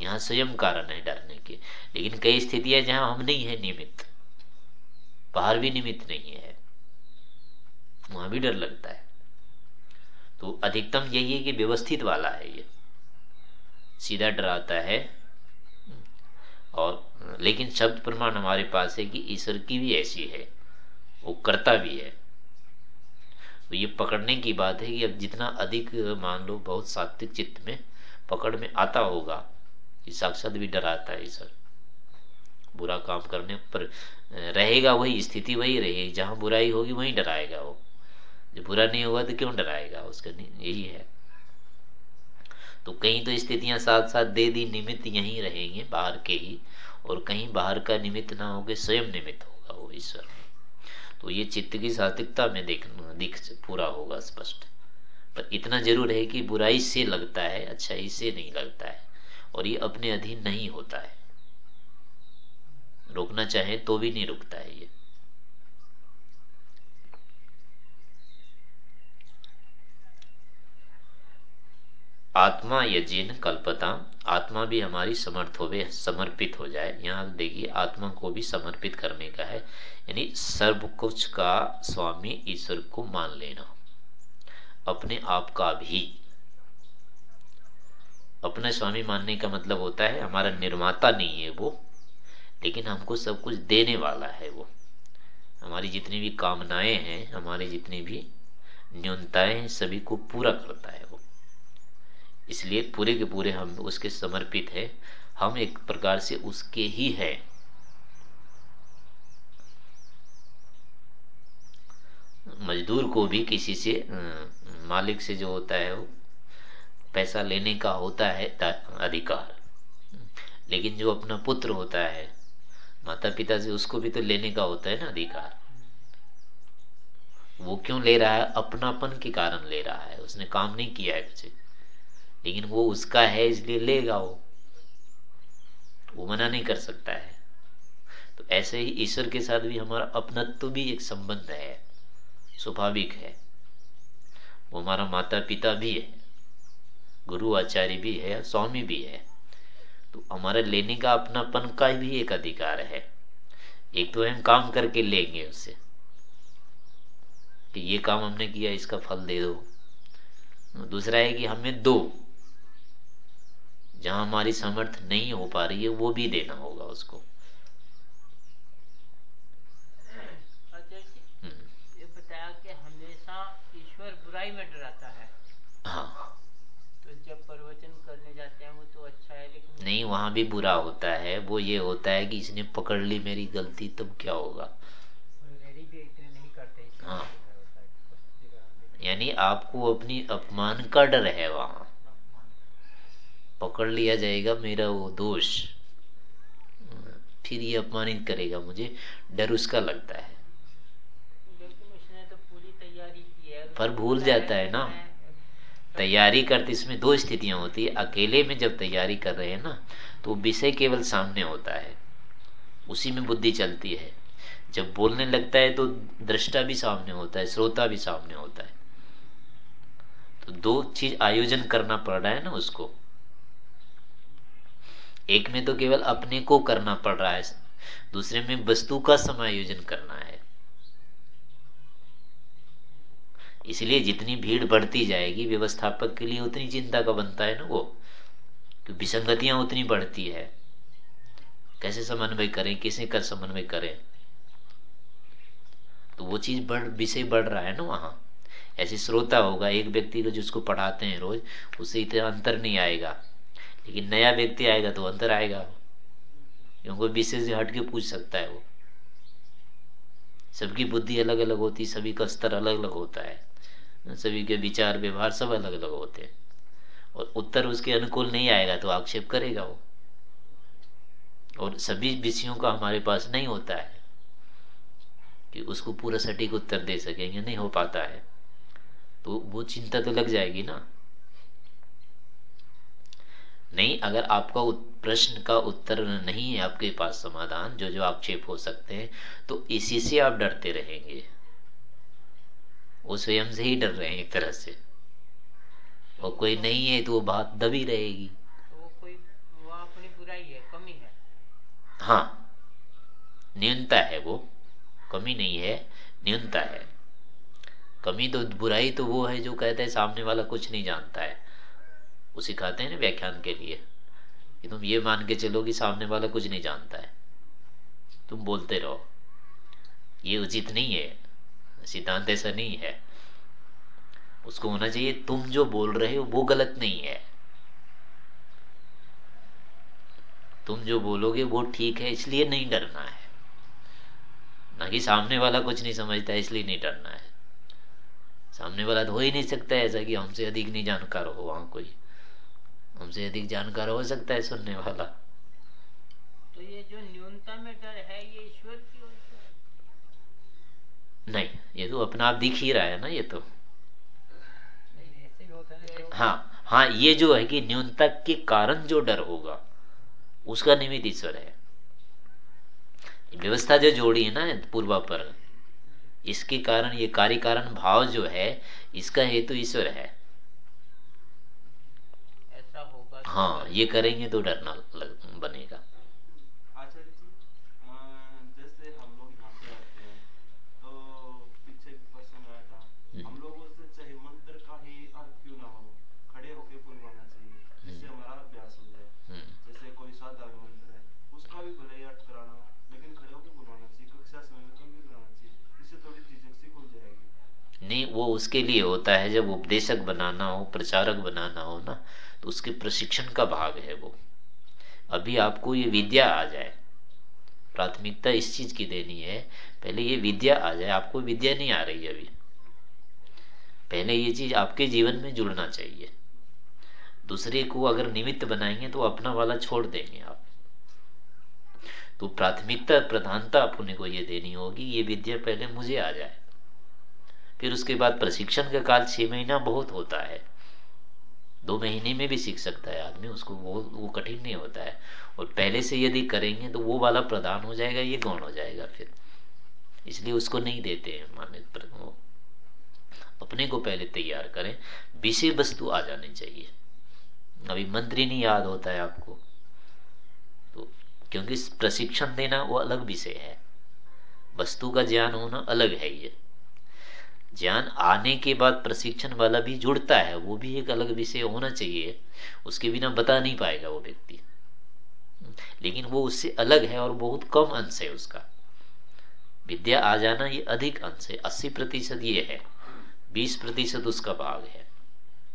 यहाँ स्वयं कारण है डरने के। लेकिन कई स्थितियाँ जहाँ हम नहीं है निमित्त। बाहर भी निमित्त नहीं है। वहाँ भी डर लगता है। तो अधिकतम यही है कि व्यवस्थित वाला है ये। सीधा डराता है। और लेकिन शब्द प्रमाण हमारे पास है कि ईश्वर की भी ऐसी है। वो करता भी है। तो ये पकड़ने की बात है कि अब जितना अधिक, मान लो, बहुत सात्विक चित्त में पकड़ में आता होगा कि साक्षात भी डराता है ईश्वर। बुरा काम करने पर रहेगा वही, स्थिति वही रहेगी। जहाँ बुराई होगी, वहीं डराएगा वो। जो बुरा नहीं होगा तो क्यों डराएगा? उसका यही है। तो कहीं तो स्थितियाँ साथ साथ दे दी, निमित्त यहीं रहेंगे, बाहर के ही। और कहीं बाहर का निमित्त ना होगे, स्वयं निमित्त होगा वो ईश्वर। तो ये चित्त की सात्विकता में देख, दिख पूरा होगा स्पष्ट। पर इतना ज़रूर है कि बुराई से लगता है, अच्छाई से नहीं लगता है। और ये अपने अधीन नहीं होता है। रोकना चाहे तो भी नहीं रुकता है ये। आत्मा यजिन कल्पता, आत्मा भी हमारी समर्थ हो समर्पित हो जाए। यहाँ देखिए, आत्मा को भी समर्पित करने का है। यानी सर्व कुछ का स्वामी ईश्वर को मान लेना। अपने आप का भी। अपने स्वामी मानने का मतलब होता है, हमारा निर्माता नहीं है वो। लेकिन हमको सब कुछ देने वाला है वो। हमारी जितनी भी कामनाएँ हैं, हमारी जितनी भी न्यूनताएँ हैं, सभी को पूरा करता है वो। इसलिए पूरे के पूरे हम उसके समर्पित है। हम एक प्रकार से उसके ही है। मजदूर को भी किसी से मालिक से जो होता है वो पैसा लेने का होता है अधिकार। लेकिन जो अपना पुत्र होता है माता पिता से उसको भी तो लेने का होता है ना अधिकार। वो क्यों ले रहा है? अपनापन के कारण ले रहा है। उसने काम नहीं किया है कुछ लेकिन वो उसका है, इसलिए लेगा वो। वो मना नहीं कर सकता है। तो ऐसे ही ईश्वर के साथ भी हमारा अपनत्व भी एक संबंध है, स्वाभाविक है। वो हमारा माता पिता भी है, गुरु आचार्य भी है स्वामी भी है। तो हमारे लेने का अपनापन का भी एक अधिकार है। एक तो हम काम करके लेंगे उससे कि ये काम हमने किया इसका फल दे दो। दूसरा है कि हमें दो। जहाँ हमारी समर्थ नहीं हो पा रही है वो भी देना होगा उसको। हम्म। ये बताया कि हमेशा ईश्वर बुराई में डराता है। हाँ तो जब प्रवचन करने जाते हैं वो तो अच्छा है लेकिन नहीं, वहाँ भी बुरा होता है। वो ये होता है कि इसने पकड़ ली मेरी गलती, तब क्या होगा? हाँ। यानी आपको अपनी अपमान का डर है वहाँ। पकड़ लिया जाएगा मेरा वो दोष। फिर ये अपमानित करेगा मुझे। डर उसका लगता है। पर भूल जाता है ना। तैयारी करते, इसमें दो स्थितियाँ होती है। अकेले में जब तैयारी कर रहे हैं ना तो विषय केवल सामने होता है। उसी में बुद्धि चलती है। जब बोलने लगता है तो दृष्टा भी सामने होता है, श्रोता भी सामने होता है। तो दो चीज़ आयोजन करना पड़ रहा है ना उसको। एक में तो केवल अपने को करना पड़ रहा है, दूसरे में वस्तु का समायोजन करना है। इसलिए जितनी भीड़ बढ़ती जाएगी व्यवस्थापक के लिए उतनी चिंता का बनता है ना वो। तो विसंगतियाँ उतनी बढ़ती है। कैसे समन्वय करें? किसे कर समन्वय करें? तो वो चीज़ बढ़, विषय बढ़ रहा है ना वहाँ। ऐसे श्रोता होगा, एक व्यक्ति को जिसको पढ़ाते हैं रोज, उससे इतना अंतर नहीं आएगा। लेकिन नया व्यक्ति आएगा तो अंतर आएगा। क्योंकि विषय से हट के पूछ सकता है वो। सबकी बुद्धि अलग अलग होती, सभी का स्तर अलग अलग होता है। सभी के विचार, व्यवहार सब अलग अलग होते हैं। और उत्तर उसके अनुकूल नहीं आएगा तो आक्षेप करेगा वो। और सभी विषयों का हमारे पास नहीं होता है कि उसको पूरा सटीक उत्तर दे सकेंगे नहीं हो पाता है। तो वो चिंता तो लग जाएगी ना। नहीं, अगर आपका प्रश्न का उत्तर नहीं है, आपके पास समाधान जो जो आक्षेप हो सकते हैं तो इसी से आप डरते रहेंगे। वो स्वयं से ही डर रहे हैं एक तरह से। और कोई नहीं है तो वो बात दबी रहेगी। तो वो कोई वो अपनी बुराई है कमी है। हाँ। न्यूनता है वो। कमी नहीं है न्यूनता है। कमी तो बुराई तो वो है जो कहते हैं सामने वाला कुछ नहीं जानता है। वो सिखाते हैं ना व्याख्यान के लिए कि तुम ये मान के चलो कि सामने वाला कुछ नहीं जानता है। तुम बोलते रहो। ये उचित नहीं है। सिद्धांत ऐसा नहीं है। उसको होना चाहिए, तुम जो बोल रहे हो, वो गलत नहीं है। तुम जो बोलोगे, वो ठीक है, इसलिए नहीं डरना है। ना कि सामने वाला कुछ नहीं समझता, इसलिए नहीं डरना है। सामने वाला तो हो ही नहीं सकता ऐसा कि हमसे अधिक नहीं जानकार हो वहाँ कोई। हमसे अधिक जानकार हो सकता है सुनने वाला। तो ये जो न्यूनतम डर है, ये ईश्वर नहीं ये तो अपना आप दिख ही रहा है ना ये तो। हाँ हाँ ये जो है कि न्यूनता के कारण जो डर होगा उसका निमित्त ईश्वर है। व्यवस्था जो जोड़ी है ना पूर्वा पर इसके कारण ये कार्य कारण भाव जो है इसका हेतु ईश्वर है। हाँ ये करेंगे तो डरना बनेगा आचार्य जी जैसे हम लोग यहाँ पे रहते हैं तो पीछे प्रसंग आया था हम्म। हम लोगों से चाहे मंत्र का ही अर्थ क्यों ना हो खड़े होके बुलवाना चाहिए जिससे हम्म। हमारा अभ्यास हो जाए हम्म। जैसे कोई साधारण मंत्र है उसका भी भले अर्थ कराना लेकिन खड़े होके बुलवाना चाहिए कक्षा समय में कभी कराना चाहिए उसके लिए होता है जब उपदेशक बनाना हो, प्रचारक बनाना हो ना तो उसके प्रशिक्षण का भाग है वो। अभी आपको ये विद्या आ जाए। प्राथमिकता इस चीज़ की देनी है, पहले ये विद्या आ जाए। आपको विद्या नहीं आ रही अभी। पहले ये चीज़ आपके जीवन में जुड़ना चाहिए। दूसरे को अगर निमित्त बनाएँगे तो अपना वाला छोड़ देंगे आप। तो प्राथमिकता, प्रधानता अपने को ये देनी होगी, ये विद्या पहले मुझे आ जाए। फिर उसके बाद प्रशिक्षण का काल छह महीना बहुत होता है। दो महीने में भी सीख सकता है आदमी, उसको वो वो कठिन नहीं होता है। और पहले से यदि करेंगे तो वो वाला प्रदान हो जाएगा, ये गौण हो जाएगा फिर? इसलिए उसको नहीं देते हैं मान्य अपने को पहले तैयार करें, विषय वस्तु आ जानी चाहिए। अभी मंत्री नहीं याद होता है आपको। तो क्योंकि प्रशिक्षण देना वो अलग विषय है। वस्तु का ज्ञान होना अलग है ये। ज्ञान आने के बाद प्रशिक्षण वाला भी जुड़ता है, वो भी एक अलग विषय होना चाहिए। उसके बिना बता नहीं पाएगा वो व्यक्ति। लेकिन वो उससे अलग है और बहुत कम अंश है उसका। विद्या आ जाना ये अधिक अंश है, अस्सी प्रतिशत ये है, बीस प्रतिशत उसका भाग है।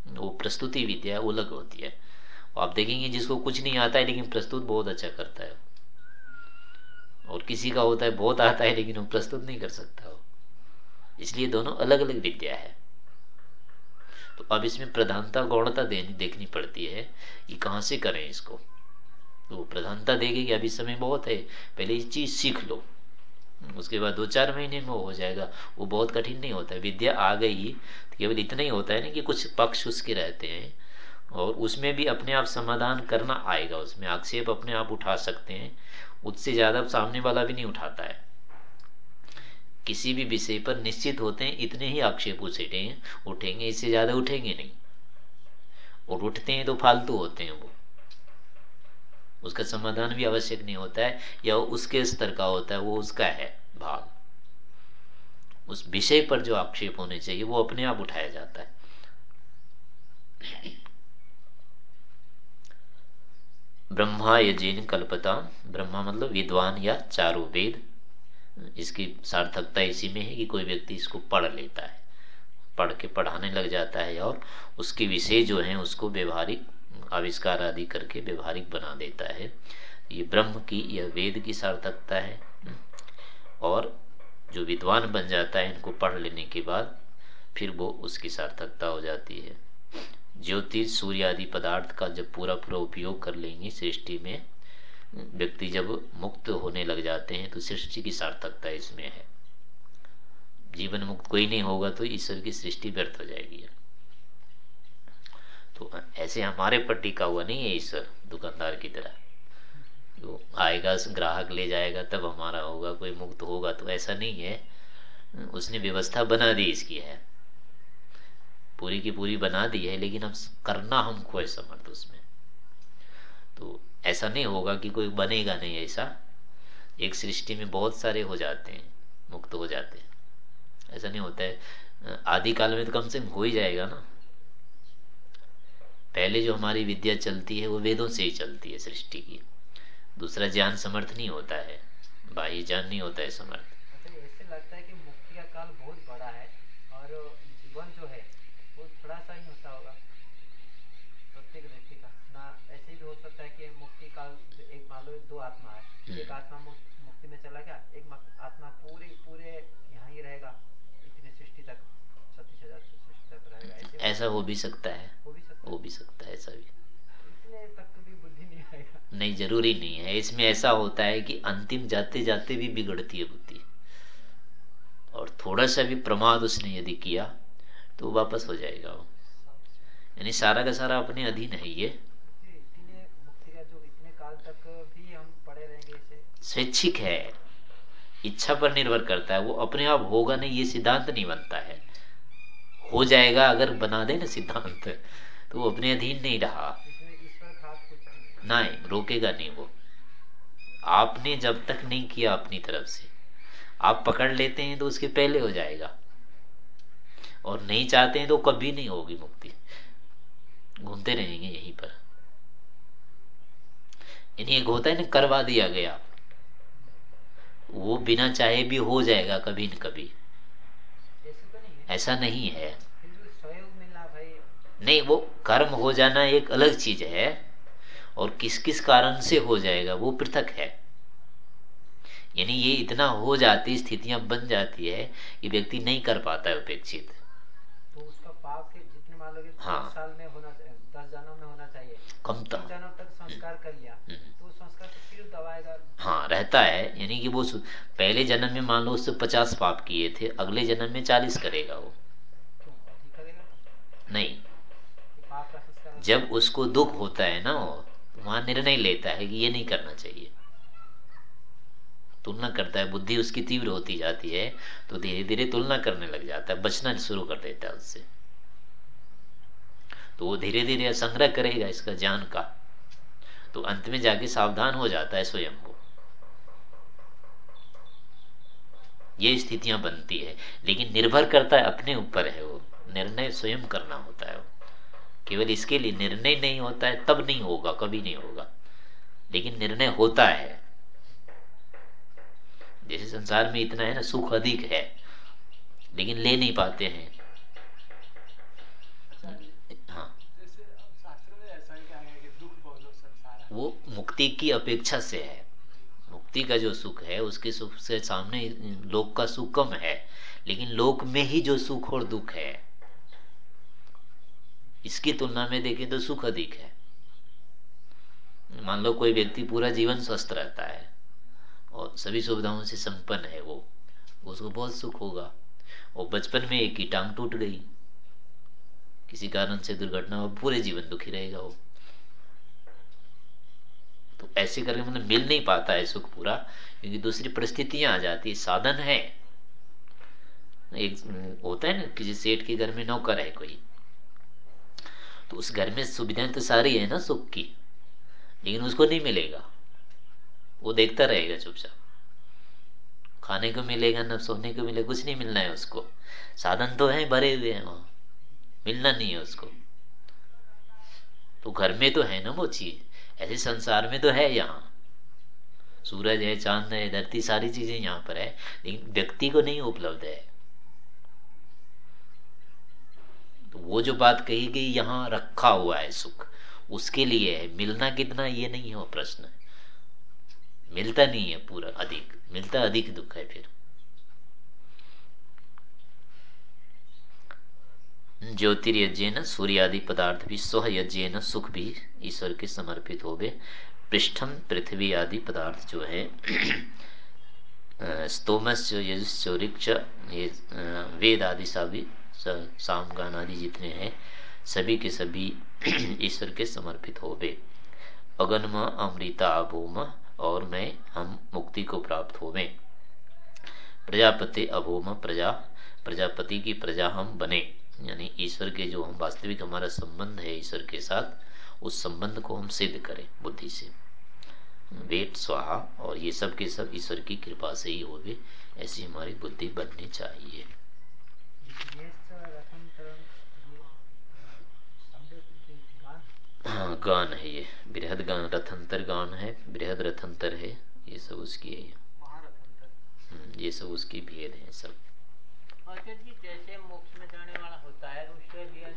वो प्रस्तुति विद्या वो अलग होती है। आप देखेंगे जिसको कुछ नहीं आता है, लेकिन प्रस्तुत बहुत अच्छा करता है। और किसी का होता है, बहुत आता है, लेकिन वो प्रस्तुत नहीं कर सकता वो। इसलिए दोनों अलग अलग विद्या है। तो अब इसमें प्रधानता, गौणता देनी, देखनी पड़ती है कि कहाँ से करें इसको। तो प्रधानता देगी कि अभी समय बहुत है, पहले ये चीज़ सीख लो। उसके बाद दो चार महीने में हो जाएगा। वो बहुत कठिन नहीं होता है। विद्या आ गई तो केवल इतना ही होता है ना कि कुछ पक्ष उसके रहते हैं और उसमें भी अपने आप समाधान करना आएगा उसमें। आक्षेप अपने आप उठा सकते हैं। उससे ज़्यादा सामने वाला भी नहीं उठाता है। किसी भी विषय पर निश्चित होते हैं, इतने ही आक्षेप उठेंगे उठेंगे, इससे ज़्यादा उठेंगे नहीं। और उठते हैं तो फालतू होते हैं वो। उसका समाधान भी आवश्यक नहीं होता है, या उसके स्तर का होता है, वो उसका है भाग। उस विषय पर जो आक्षेप होने चाहिए, वो अपने आप उठाया जाता है। ब्रह्मा यजीन कल्पता, ब्रह्मा मतलब विद्वान या चारों वेद इसकी सार्थकता इसी में है कि कोई व्यक्ति इसको पढ़ लेता है। पढ़ के पढ़ाने लग जाता है और उसके विषय जो है, उसको व्यवहारिक आविष्कार आदि करके व्यवहारिक बना देता है। ये ब्रह्म की, यह वेद की सार्थकता है। और जो विद्वान बन जाता है, इनको पढ़ लेने के बाद फिर वो उसकी सार्थकता हो जाती है। ज्योतिष, सूर्य आदि पदार्थ का जब पूरा पूरा उपयोग कर लेंगे, सृष्टि में व्यक्ति जब मुक्त होने लग जाते हैं तो सृष्टि की सार्थकता इसमें है। जीवन मुक्त कोई नहीं होगा तो ईश्वर की सृष्टि व्यर्थ हो जाएगी। तो ऐसे हमारे पर टिका हुआ नहीं है ईश्वर, दुकानदार की तरह। जो आएगा, ग्राहक ले जाएगा, तब हमारा होगा, कोई मुक्त होगा तो ऐसा नहीं है। उसने व्यवस्था बना दी इसकी है। पूरी की पूरी बना दी है, लेकिन अब करना हमको है समर्थ उसमें। तो ऐसा नहीं होगा कि कोई बनेगा नहीं ऐसा। एक सृष्टि में बहुत सारे हो जाते हैं मुक्त हो जाते हैं। ऐसा नहीं होता है। आदि काल में तो कम से कम हो ही जाएगा ना। पहले जो हमारी विद्या चलती है वो वेदों से ही चलती है सृष्टि की। दूसरा ज्ञान समर्थ नहीं होता है। बाह्य ज्ञान नहीं होता है समर्थ। अच्छा, लगता है कि मुक्ति का काल बहुत बड़ा है और जीवन जो है वो थोड़ा सा ही होता होगा प्रत्येक व्यक्ति का ना ऐसे भी हो सकता है कि मुक्ति काल एक मान लो दो आत्मा है हम्म। एक आत्मा मुक्ति में चला गया एक आत्मा पूरे पूरे यहाँ ही रहेगा इतनी सृष्टि तक छत्तीस हज़ार सृष्टि तक रहेगा ऐसा हो भी सकता है। हो भी सकता, हो। भी सकता है ऐसा भी। तो भी बुद्धि नहीं नहीं ज़रूरी नहीं है। इसमें ऐसा होता है कि अंतिम जाते जाते भी बिगड़ती है बुद्धि। और थोड़ा सा भी प्रमाद उसने यदि किया तो वापस हो जाएगा वो। यानी सारा का सारा अपने अधीन है ये। स्वैच्छिक है। इच्छा पर निर्भर करता है। वो अपने आप होगा नहीं ये सिद्धांत नहीं बनता है। हो जाएगा अगर बना दे ना सिद्धांत तो वो अपने अधीन नहीं रहा। नहीं रोकेगा नहीं वो। आपने जब तक नहीं किया अपनी तरफ़ से आप पकड़ लेते हैं तो उसके पहले हो जाएगा। और नहीं चाहते हैं तो कभी नहीं होगी मुक्ति। घूमते रहेंगे यहीं पर। यानी एक होता है ना करवा दिया गया। वो बिना चाहे भी हो जाएगा कभी न कभी। ऐसा नहीं है। नहीं वो कर्म हो जाना एक अलग चीज़ है और किस किस कारण से हो जाएगा वो पृथक है। यानी ये इतना हो जाती स्थितियाँ बन जाती है कि व्यक्ति नहीं कर पाता है उपेक्षित। तो उसका पाप जितने मान लो हाँ। साल में होना चाहिए दस जन्म में होना चाहिए। कम संस्कार कर लिया। हम्म। तो वो संस्कार तो फिर दबाएगा हाँ रहता है। यानी कि वो पहले जन्म में मान लो उससे पचास पाप किए थे अगले जन्म में चालीस करेगा वो। नहीं। संस्कार जब उसको दुख होता है ना वो तो वहाँ निर्णय लेता है कि ये नहीं करना चाहिए। तुलना करता है बुद्धि उसकी तीव्र होती जाती है तो धीरे धीरे तुलना करने लग जाता है बचना शुरू कर देता है उससे। तो वो धीरे धीरे संग्रह करेगा इसका ज्ञान का। तो अंत में जाके सावधान हो जाता है स्वयं वो ये स्थितियाँ बनती है, लेकिन निर्भर करता है अपने ऊपर है वो। निर्णय स्वयं करना होता है वो। केवल इसके लिए निर्णय नहीं होता है, तब नहीं होगा, कभी नहीं होगा। लेकिन निर्णय होता है। जैसे संसार में इतना है ना, सुख अधिक है, लेकिन ले नहीं पाते हैं हाँ जैसे अब शास्त्र में ऐसा ही कहा गया कि दुख बहुत संसार है वो मुक्ति की अपेक्षा से है। मुक्ति का जो सुख है, उसके सुख से सामने लोक का सुख कम है। लेकिन लोक में ही जो सुख और दुख है, इसकी तुलना में देखें तो सुख अधिक है। मान लो कोई व्यक्ति पूरा जीवन स्वस्थ रहता है और सभी सुविधाओं से संपन्न है वो, उसको बहुत सुख होगा। और बचपन में एक ही टांग टूट गई। किसी कारण से दुर्घटना हो, पूरे जीवन दुखी रहेगा वो। तो ऐसे करके मतलब मिल नहीं पाता है सुख पूरा, क्योंकि दूसरी परिस्थितियाँ आ जाती है, साधन है। एक होता है ना, किसी सेठ के घर में नौकर है कोई तो उस घर में सुविधाएँ तो सारी है ना सुख की, लेकिन उसको नहीं मिलेगा। वो देखता रहेगा चुपचाप। खाने को मिलेगा ना, सोने को मिलेगा, कुछ नहीं मिलना है उसको। साधन तो है, भरे हुए हैं वहाँ। मिलना नहीं है उसको। तो घर में तो है ना वो चीज़। ऐसे संसार में तो है यहाँ। सूरज है, चाँद है, धरती, सारी चीज़ें यहाँ पर है, लेकिन व्यक्ति को नहीं उपलब्ध है। तो वो जो बात कही गई, यहाँ रखा हुआ है सुख, उसके लिए है। मिलना कितना, ये नहीं है प्रश्न। मिलता नहीं है पूरा अधिक। मिलता अधिक दुख है फिर। ज्योतिर्यज्ञ सूर्य आदि पदार्थ भी स्व यज्ञ सुख भी ईश्वर के समर्पित हो गए पृष्ठम पृथ्वी आदि पदार्थ जो है स्तोमस यजुश्चौरिक्ष ये वेद आदि सभी सामगान आदि जितने हैं, सभी के सभी ईश्वर के समर्पित हो गए अगन्म, अमृता, अभूम, और मैं हम मुक्ति को प्राप्त हो गए प्रजापति, अभूम, प्रजा, प्रजापति की प्रजा हम बने। यानी ईश्वर के जो हम वास्तविक हमारा संबंध है ईश्वर के साथ उस संबंध को हम सिद्ध करें बुद्धि से। वेट स्वाहा और ये सब के सब ईश्वर की कृपा से ही होगी ऐसी हमारी बुद्धि बननी चाहिए। हाँ गान है ये। बृहद गान रथंतर गान है बृहद रथंतर है ये सब उसकी है। हम्म, ये सब उसकी भेद है सब। और जी जैसे मोक्ष में जाने वाला होता है उससे उसके लिए